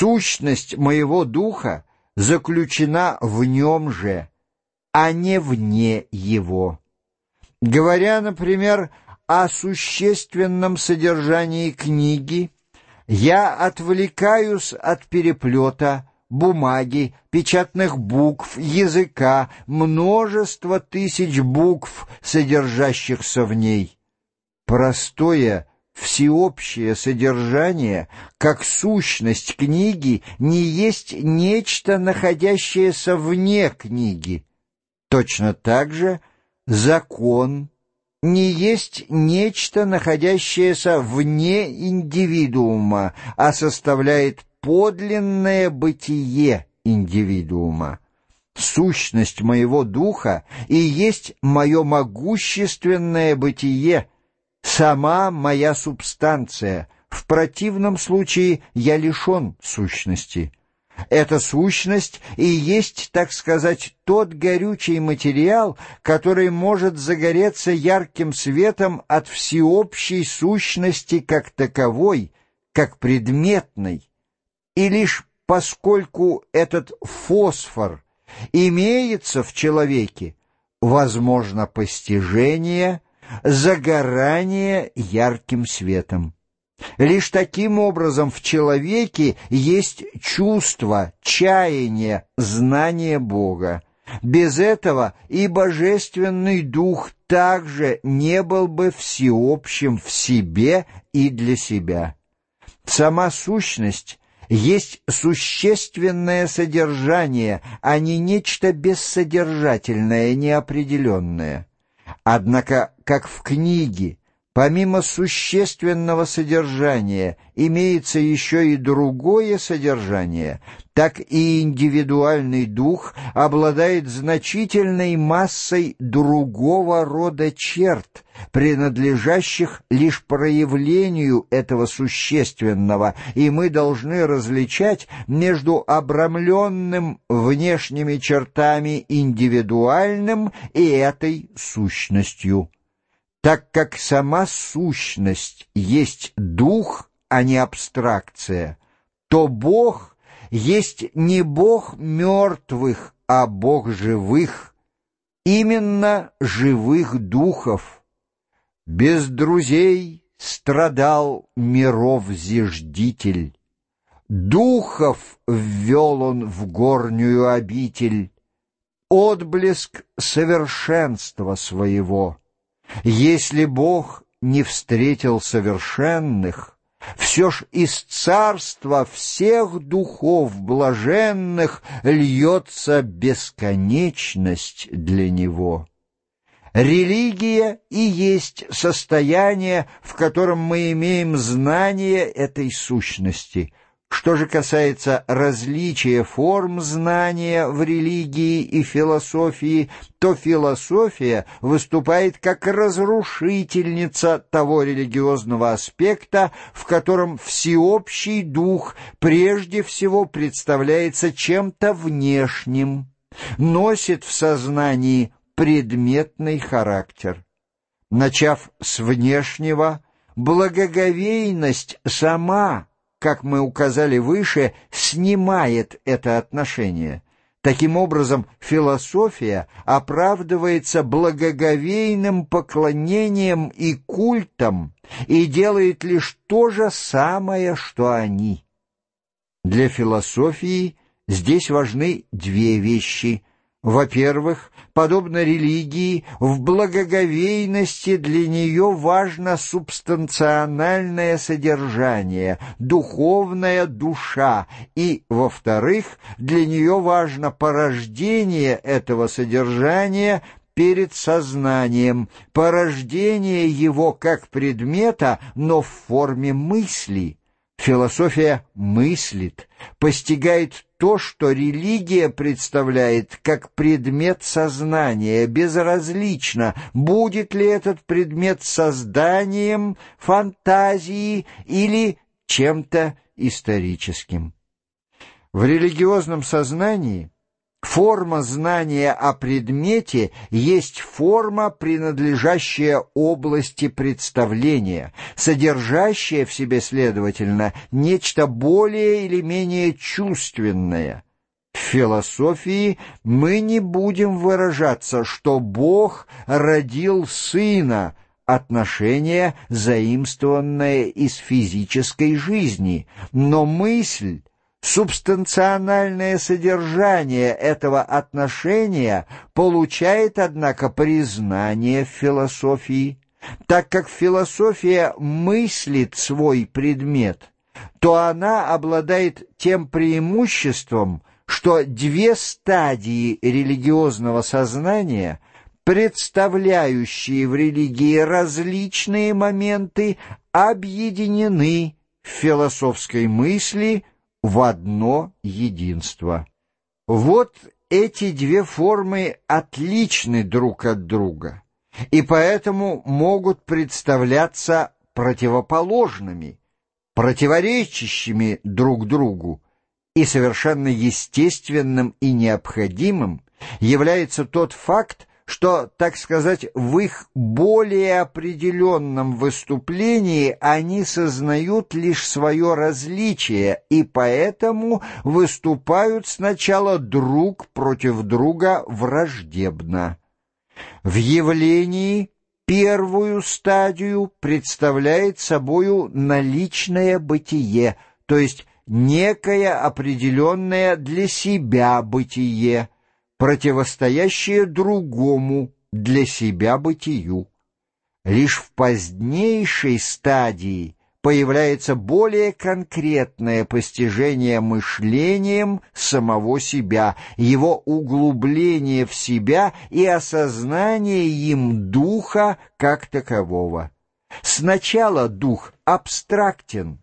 Сущность моего духа заключена в нем же, а не вне его. Говоря, например, о существенном содержании книги, я отвлекаюсь от переплета, бумаги, печатных букв, языка, множества тысяч букв, содержащихся в ней. Простое, всеобщее содержание, как сущность книги, не есть нечто, находящееся вне книги. Точно так же закон не есть нечто, находящееся вне индивидуума, а составляет подлинное бытие индивидуума. Сущность моего духа и есть мое могущественное бытие, сама моя субстанция. В противном случае я лишен сущности. Эта сущность и есть, так сказать, тот горючий материал, который может загореться ярким светом от всеобщей сущности как таковой, как предметной. И лишь поскольку этот фосфор имеется в человеке, возможно постижение, загорание ярким светом. Лишь таким образом в человеке есть чувство, чаяние, знание Бога. Без этого и божественный дух также не был бы всеобщим в себе и для себя. Сама сущность есть существенное содержание, а не нечто бессодержательное, неопределенное. Однако, как в книге, Помимо существенного содержания имеется еще и другое содержание, так и индивидуальный дух обладает значительной массой другого рода черт, принадлежащих лишь проявлению этого существенного, и мы должны различать между обрамленным внешними чертами индивидуальным и этой сущностью так как сама сущность есть дух, а не абстракция, то Бог есть не Бог мертвых, а Бог живых, именно живых духов. Без друзей страдал миров зиждитель, духов ввел он в горнюю обитель, отблеск совершенства своего. Если Бог не встретил совершенных, все ж из царства всех духов блаженных льется бесконечность для него. Религия и есть состояние, в котором мы имеем знание этой сущности — что же касается различия форм знания в религии и философии, то философия выступает как разрушительница того религиозного аспекта, в котором всеобщий дух прежде всего представляется чем-то внешним, носит в сознании предметный характер. Начав с внешнего, благоговейность сама – как мы указали выше, снимает это отношение. Таким образом, философия оправдывается благоговейным поклонением и культом и делает лишь то же самое, что они. Для философии здесь важны две вещи — во-первых, подобно религии, в благоговейности для нее важно субстанциональное содержание, духовная душа, и, во-вторых, для нее важно порождение этого содержания перед сознанием, порождение его как предмета, но в форме мысли. Философия мыслит, постигает то, что религия представляет как предмет сознания, безразлично, будет ли этот предмет созданием, фантазией или чем-то историческим. В религиозном сознании Форма знания о предмете есть форма, принадлежащая области представления, содержащая в себе, следовательно, нечто более или менее чувственное. В философии мы не будем выражаться, что Бог родил Сына, отношение, заимствованное из физической жизни, но мысль, Субстанциональное содержание этого отношения получает, однако, признание в философии. Так как философия мыслит свой предмет, то она обладает тем преимуществом, что две стадии религиозного сознания, представляющие в религии различные моменты, объединены в философской мысли – в одно единство. Вот эти две формы отличны друг от друга и поэтому могут представляться противоположными, противоречащими друг другу, и совершенно естественным и необходимым является тот факт, что, так сказать, в их более определенном выступлении они сознают лишь свое различие и поэтому выступают сначала друг против друга враждебно. В явлении первую стадию представляет собою наличное бытие, то есть некое определенное для себя бытие, противостоящее другому для себя бытию. Лишь в позднейшей стадии появляется более конкретное постижение мышлением самого себя, его углубление в себя и осознание им духа как такового. Сначала дух абстрактен,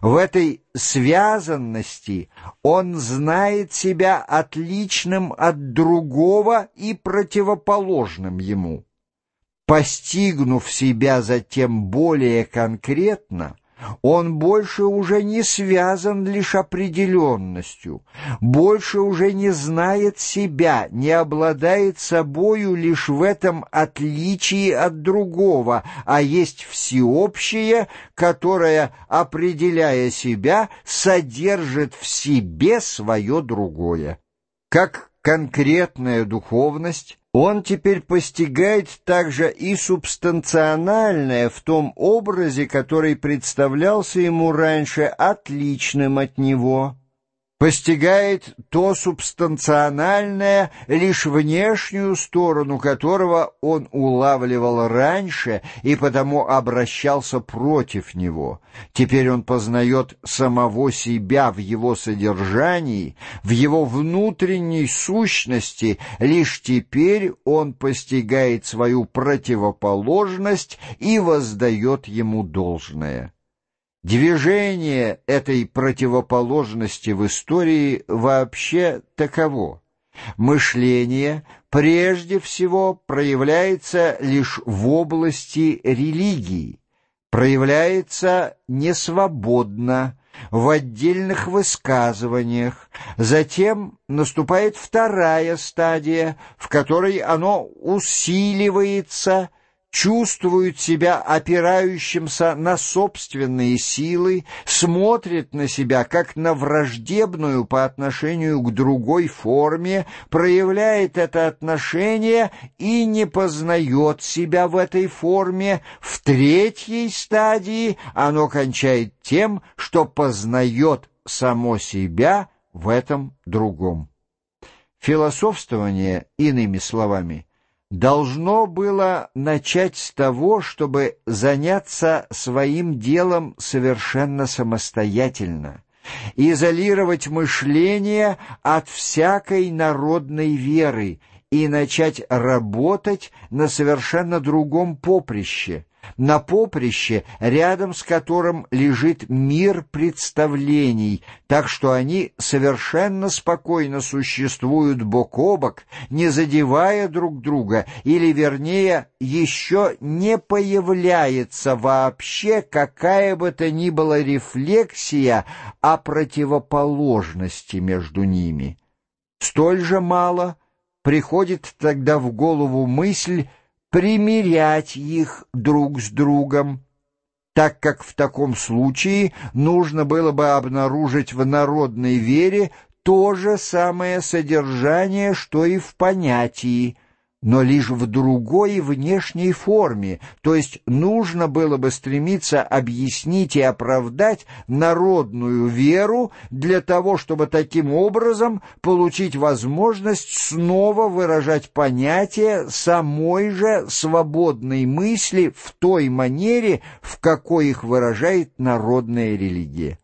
в этой связанности он знает себя отличным от другого и противоположным ему. Постигнув себя затем более конкретно, он больше уже не связан лишь определенностью, больше уже не знает себя, не обладает собою лишь в этом отличии от другого, а есть всеобщее, которое, определяя себя, содержит в себе свое другое. Как конкретная духовность, он теперь постигает также и субстанциональное в том образе, который представлялся ему раньше отличным от него постигает то субстанциональное, лишь внешнюю сторону которого он улавливал раньше и потому обращался против него. Теперь он познает самого себя в его содержании, в его внутренней сущности, лишь теперь он постигает свою противоположность и воздает ему должное. Движение этой противоположности в истории вообще таково. Мышление прежде всего проявляется лишь в области религии, проявляется несвободно, в отдельных высказываниях. Затем наступает вторая стадия, в которой оно усиливается – чувствует себя опирающимся на собственные силы, смотрит на себя как на враждебную по отношению к другой форме, проявляет это отношение и не познает себя в этой форме. В третьей стадии оно кончает тем, что познает само себя в этом другом. Философствование, иными словами, должно было начать с того, чтобы заняться своим делом совершенно самостоятельно, изолировать мышление от всякой народной веры и начать работать на совершенно другом поприще, на поприще, рядом с которым лежит мир представлений, так что они совершенно спокойно существуют бок о бок, не задевая друг друга, или, вернее, еще не появляется вообще какая бы то ни была рефлексия о противоположности между ними. Столь же мало приходит тогда в голову мысль примирять их друг с другом, так как в таком случае нужно было бы обнаружить в народной вере то же самое содержание, что и в понятии, но лишь в другой внешней форме, то есть нужно было бы стремиться объяснить и оправдать народную веру для того, чтобы таким образом получить возможность снова выражать понятия самой же свободной мысли в той манере, в какой их выражает народная религия.